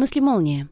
Мысли-молния.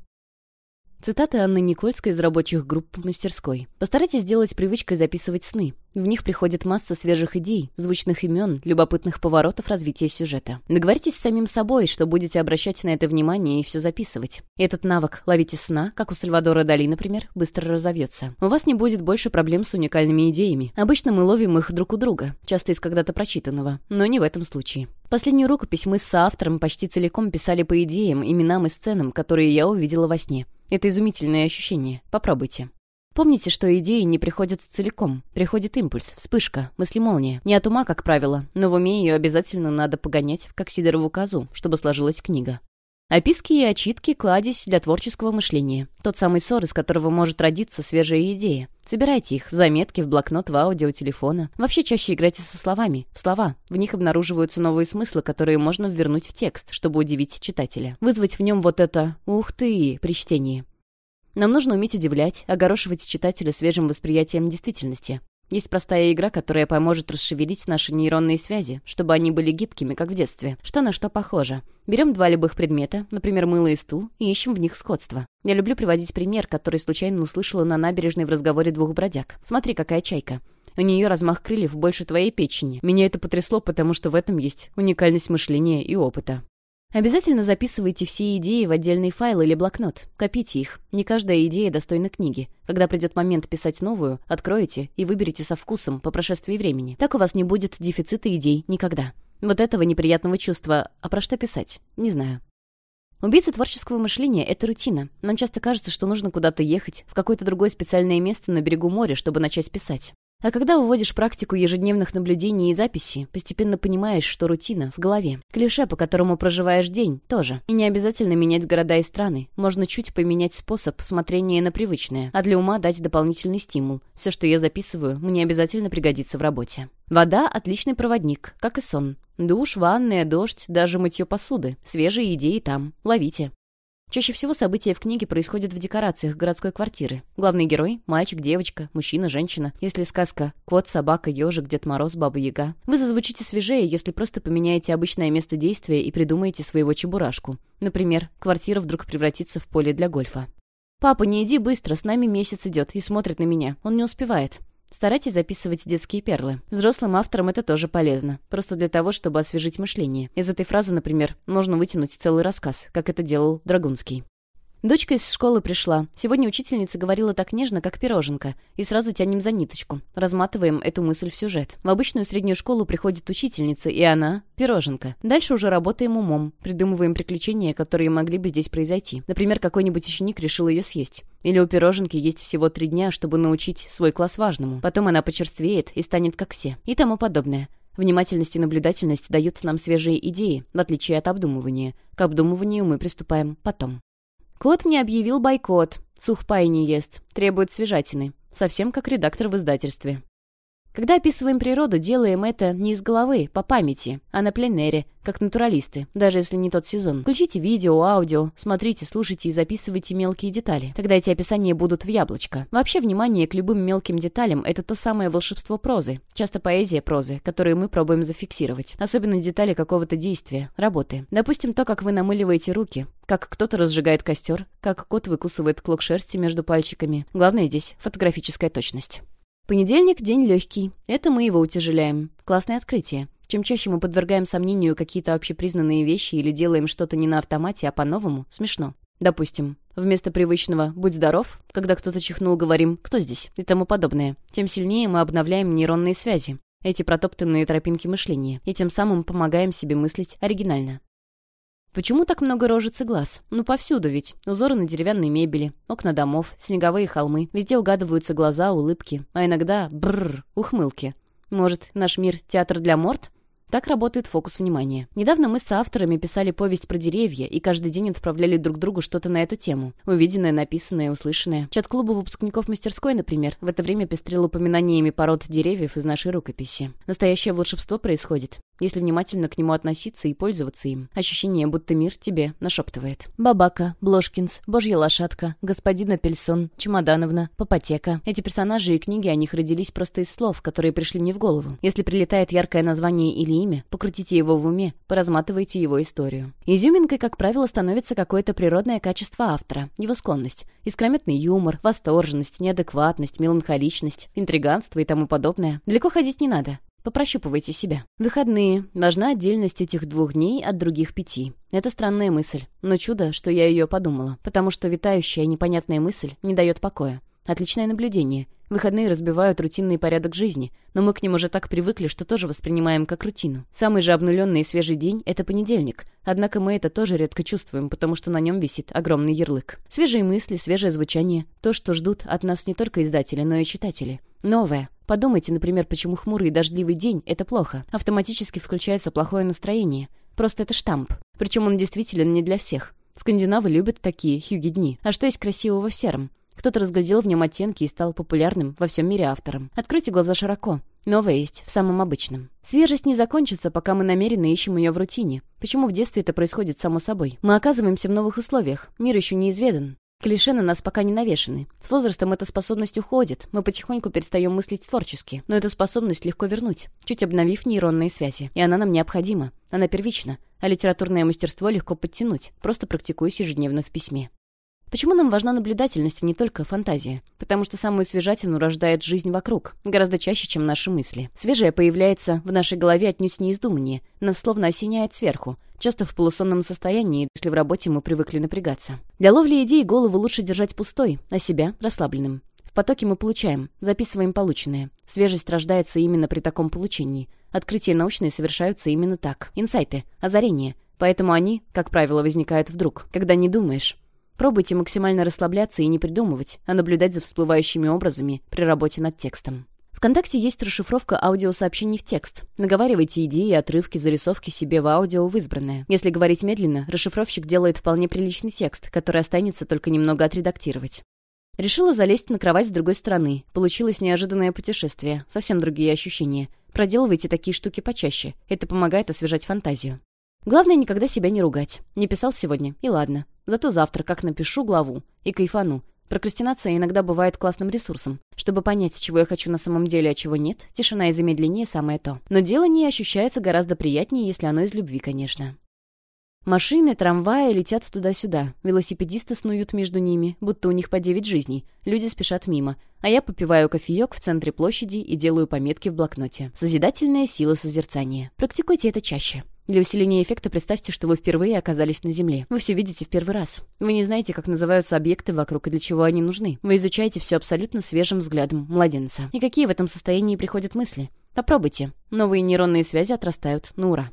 Цитаты Анны Никольской из рабочих групп мастерской. Постарайтесь сделать привычкой записывать сны. В них приходит масса свежих идей, звучных имен, любопытных поворотов развития сюжета. Договоритесь с самим собой, что будете обращать на это внимание и все записывать. Этот навык «ловите сна», как у Сальвадора Дали, например, быстро разовьется. У вас не будет больше проблем с уникальными идеями. Обычно мы ловим их друг у друга, часто из когда-то прочитанного, но не в этом случае. Последнюю рукопись мы с соавтором почти целиком писали по идеям, именам и сценам, которые я увидела во сне. Это изумительное ощущение. Попробуйте. Помните, что идеи не приходят целиком. Приходит импульс, вспышка, мысли-молния. Не от ума, как правило, но в уме ее обязательно надо погонять, как Сидорову козу, чтобы сложилась книга. Описки и отчитки — кладезь для творческого мышления. Тот самый ссор, из которого может родиться свежая идея. Собирайте их в заметки, в блокнот, в аудио, телефона. Вообще чаще играйте со словами, в слова. В них обнаруживаются новые смыслы, которые можно ввернуть в текст, чтобы удивить читателя. Вызвать в нем вот это «ух ты» при чтении. Нам нужно уметь удивлять, огорошивать читателя свежим восприятием действительности. Есть простая игра, которая поможет расшевелить наши нейронные связи, чтобы они были гибкими, как в детстве. Что на что похоже. Берем два любых предмета, например, мыло и стул, и ищем в них сходство. Я люблю приводить пример, который случайно услышала на набережной в разговоре двух бродяг. Смотри, какая чайка. У нее размах крыльев больше твоей печени. Меня это потрясло, потому что в этом есть уникальность мышления и опыта. Обязательно записывайте все идеи в отдельный файл или блокнот. Копите их. Не каждая идея достойна книги. Когда придет момент писать новую, откроете и выберите со вкусом по прошествии времени. Так у вас не будет дефицита идей никогда. Вот этого неприятного чувства. А про что писать? Не знаю. Убийца творческого мышления — это рутина. Нам часто кажется, что нужно куда-то ехать, в какое-то другое специальное место на берегу моря, чтобы начать писать. А когда выводишь практику ежедневных наблюдений и записей, постепенно понимаешь, что рутина в голове. Клише, по которому проживаешь день, тоже. И не обязательно менять города и страны. Можно чуть поменять способ смотрения на привычное, а для ума дать дополнительный стимул. Все, что я записываю, мне обязательно пригодится в работе. Вода — отличный проводник, как и сон. Душ, ванная, дождь, даже мытье посуды. Свежие идеи там. Ловите. Чаще всего события в книге происходят в декорациях городской квартиры. Главный герой — мальчик, девочка, мужчина, женщина. Если сказка «Кот, собака, ежик, Дед Мороз, Баба Яга». Вы зазвучите свежее, если просто поменяете обычное место действия и придумаете своего чебурашку. Например, квартира вдруг превратится в поле для гольфа. «Папа, не иди быстро, с нами месяц идет и смотрит на меня. Он не успевает». Старайтесь записывать детские перлы. Взрослым авторам это тоже полезно. Просто для того, чтобы освежить мышление. Из этой фразы, например, можно вытянуть целый рассказ, как это делал Драгунский. Дочка из школы пришла. Сегодня учительница говорила так нежно, как пироженка. И сразу тянем за ниточку. Разматываем эту мысль в сюжет. В обычную среднюю школу приходит учительница, и она — пироженка. Дальше уже работаем умом. Придумываем приключения, которые могли бы здесь произойти. Например, какой-нибудь ученик решил ее съесть. Или у пироженки есть всего три дня, чтобы научить свой класс важному. Потом она почерствеет и станет как все. И тому подобное. Внимательность и наблюдательность дают нам свежие идеи, в отличие от обдумывания. К обдумыванию мы приступаем потом. Кот мне объявил бойкот. Сухпай не ест. Требует свежатины. Совсем как редактор в издательстве. Когда описываем природу, делаем это не из головы, по памяти, а на пленэре, как натуралисты, даже если не тот сезон. Включите видео, аудио, смотрите, слушайте и записывайте мелкие детали. Тогда эти описания будут в яблочко. Вообще, внимание к любым мелким деталям — это то самое волшебство прозы, часто поэзия прозы, которую мы пробуем зафиксировать. Особенно детали какого-то действия, работы. Допустим, то, как вы намыливаете руки, как кто-то разжигает костер, как кот выкусывает клок шерсти между пальчиками. Главное здесь — фотографическая точность. Понедельник — день легкий. Это мы его утяжеляем. Классное открытие. Чем чаще мы подвергаем сомнению какие-то общепризнанные вещи или делаем что-то не на автомате, а по-новому, смешно. Допустим, вместо привычного «будь здоров», когда кто-то чихнул, говорим «кто здесь?» и тому подобное. Тем сильнее мы обновляем нейронные связи, эти протоптанные тропинки мышления, и тем самым помогаем себе мыслить оригинально. Почему так много рожиц глаз? Ну, повсюду ведь. Узоры на деревянной мебели, окна домов, снеговые холмы. Везде угадываются глаза, улыбки, а иногда бррр, ухмылки. Может, наш мир — театр для морд? Так работает фокус внимания. Недавно мы с авторами писали повесть про деревья и каждый день отправляли друг другу что-то на эту тему. Увиденное, написанное, услышанное. Чат клуба выпускников мастерской, например, в это время пестрил упоминаниями пород деревьев из нашей рукописи. Настоящее волшебство происходит если внимательно к нему относиться и пользоваться им. Ощущение, будто мир тебе нашептывает. Бабака, Блошкинс, Божья лошадка, господин Апельсон, Чемодановна, Попотека. Эти персонажи и книги о них родились просто из слов, которые пришли мне в голову. Если прилетает яркое название или имя, покрутите его в уме, поразматывайте его историю. Изюминкой, как правило, становится какое-то природное качество автора, его склонность. Искрометный юмор, восторженность, неадекватность, меланхоличность, интриганство и тому подобное. Далеко ходить не надо. Попрощупывайте себя. Выходные. Важна отдельность этих двух дней от других пяти. Это странная мысль. Но чудо, что я ее подумала. Потому что витающая непонятная мысль не дает покоя. Отличное наблюдение. Выходные разбивают рутинный порядок жизни, но мы к ним уже так привыкли, что тоже воспринимаем как рутину. Самый же обнуленный и свежий день — это понедельник. Однако мы это тоже редко чувствуем, потому что на нем висит огромный ярлык. Свежие мысли, свежее звучание — то, что ждут от нас не только издатели, но и читатели. Новое. Подумайте, например, почему хмурый и дождливый день — это плохо. Автоматически включается плохое настроение. Просто это штамп. Причем он действительно не для всех. Скандинавы любят такие хюги-дни. А что есть красивого в сером? Кто-то разглядел в нем оттенки и стал популярным во всем мире автором. Откройте глаза широко. Новое есть в самом обычном. Свежесть не закончится, пока мы намеренно ищем ее в рутине. Почему в детстве это происходит само собой? Мы оказываемся в новых условиях. Мир еще не изведан. Клише на нас пока не навешаны. С возрастом эта способность уходит, мы потихоньку перестаем мыслить творчески. Но эту способность легко вернуть, чуть обновив нейронные связи. И она нам необходима. Она первична. А литературное мастерство легко подтянуть, просто практикуясь ежедневно в письме. Почему нам важна наблюдательность, а не только фантазия? Потому что самую свежатину рождает жизнь вокруг, гораздо чаще, чем наши мысли. Свежее появляется в нашей голове отнюдь не из думания, нас словно осеняет сверху, часто в полусонном состоянии, если в работе мы привыкли напрягаться. Для ловли идей голову лучше держать пустой, а себя — расслабленным. В потоке мы получаем, записываем полученное. Свежесть рождается именно при таком получении. Открытия научные совершаются именно так. Инсайты, озарения. Поэтому они, как правило, возникают вдруг, когда не думаешь. Пробуйте максимально расслабляться и не придумывать, а наблюдать за всплывающими образами при работе над текстом. ВКонтакте есть расшифровка аудиосообщений в текст. Наговаривайте идеи, отрывки, зарисовки себе в аудио в избранное. Если говорить медленно, расшифровщик делает вполне приличный текст, который останется только немного отредактировать. Решила залезть на кровать с другой стороны. Получилось неожиданное путешествие, совсем другие ощущения. Проделывайте такие штуки почаще. Это помогает освежать фантазию. Главное, никогда себя не ругать. Не писал сегодня, и ладно. Зато завтра как напишу главу и кайфану. Прокрастинация иногда бывает классным ресурсом. Чтобы понять, чего я хочу на самом деле, а чего нет, тишина и замедление — самое то. Но делание ощущается гораздо приятнее, если оно из любви, конечно. Машины, трамваи летят туда-сюда. Велосипедисты снуют между ними, будто у них по девять жизней. Люди спешат мимо. А я попиваю кофеек в центре площади и делаю пометки в блокноте. Созидательная сила созерцания. Практикуйте это чаще. Для усиления эффекта представьте, что вы впервые оказались на Земле. Вы все видите в первый раз. Вы не знаете, как называются объекты вокруг и для чего они нужны. Вы изучаете все абсолютно свежим взглядом младенца. И какие в этом состоянии приходят мысли? Попробуйте. Новые нейронные связи отрастают на ура.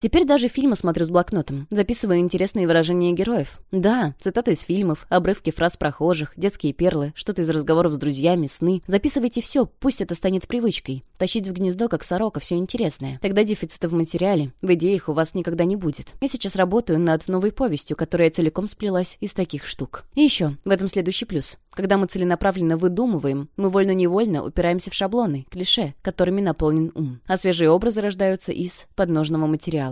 Теперь даже фильмы смотрю с блокнотом, записываю интересные выражения героев. Да, цитаты из фильмов, обрывки фраз прохожих, детские перлы, что-то из разговоров с друзьями, сны. Записывайте все, пусть это станет привычкой. Тащить в гнездо, как сорока, все интересное. Тогда дефицита в материале, в идеях у вас никогда не будет. Я сейчас работаю над новой повестью, которая целиком сплелась из таких штук. И еще, в этом следующий плюс. Когда мы целенаправленно выдумываем, мы вольно-невольно упираемся в шаблоны, клише, которыми наполнен ум. А свежие образы рождаются из подножного материала.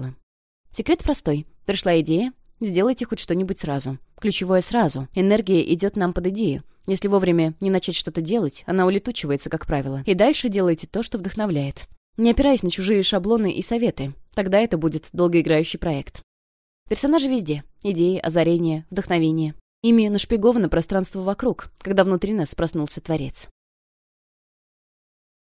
Секрет простой. Пришла идея, сделайте хоть что-нибудь сразу. Ключевое сразу. Энергия идет нам под идею. Если вовремя не начать что-то делать, она улетучивается, как правило. И дальше делайте то, что вдохновляет. Не опираясь на чужие шаблоны и советы. Тогда это будет долгоиграющий проект. Персонажи везде. Идеи, озарения, вдохновение. Ими нашпиговано пространство вокруг, когда внутри нас проснулся Творец.